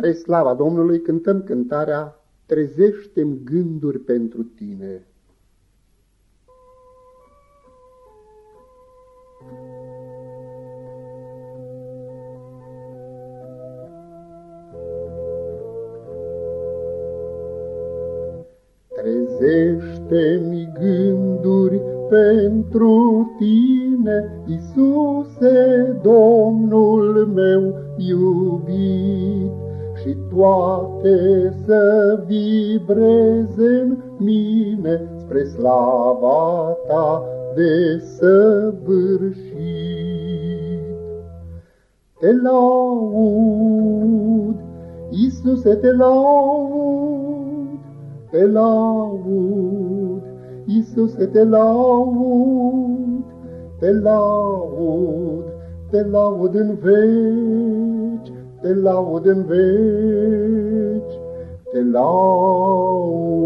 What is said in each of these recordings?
Spre slava Domnului cântăm cântarea Trezește-mi gânduri pentru tine. Trezește-mi gânduri pentru tine, Iisuse, Domnul meu iubit, și toate să vibreze în mine spre slava ta de săvârșit. Te laud, Iisuse, te laud, te laud, Iisuse, te laud, te laud, te laud în veci, te laud în veci, te laud.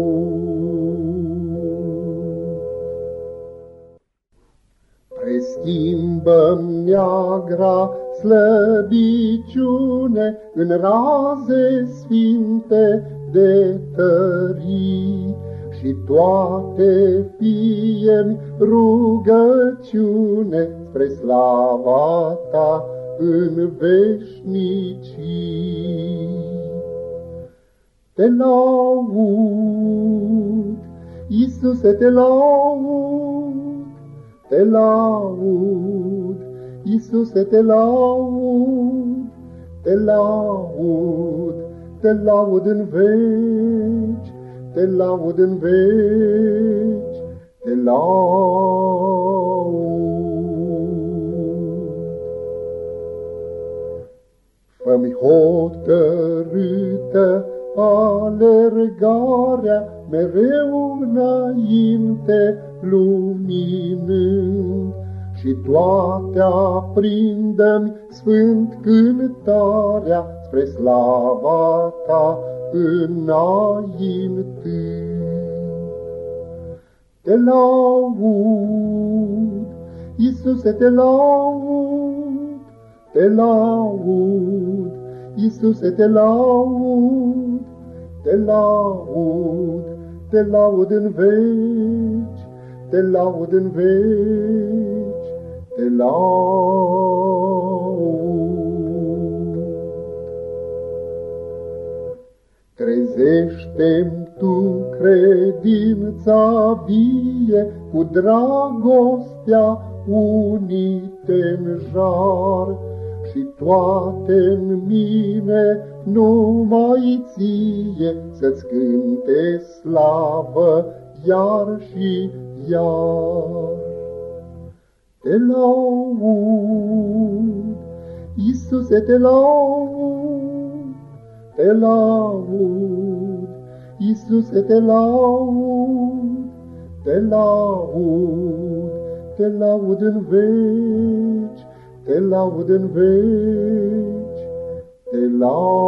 Preschimbă-mi neagra slăbiciune în raze sfinte de tării, și toate fie rugăciune spre slava ta în veșnicii. Te laud, Iisuse, te laud, te laud, Iisuse, te laud, te laud, te laud în veci, te laud în veci, te laud. Fă-mi hotărâtă alergarea, mereu înainte luminând, și toate aprindă-mi sfânt cântarea spre slava ta înaintând. Te laud, Iisuse, te laud, te laud, Iisuse, te laud, te laud, te laud în veci, te laud în veci, te laud. Trezește-mi tu credința vie cu dragostea unite în jar, și toate în mine numai ție să-ți cânte slavă iar și iar. Te laud, Iisuse, te laud, te laud, Iisuse, te laud, te laud, te laud în veci, te laud în veci, te laud.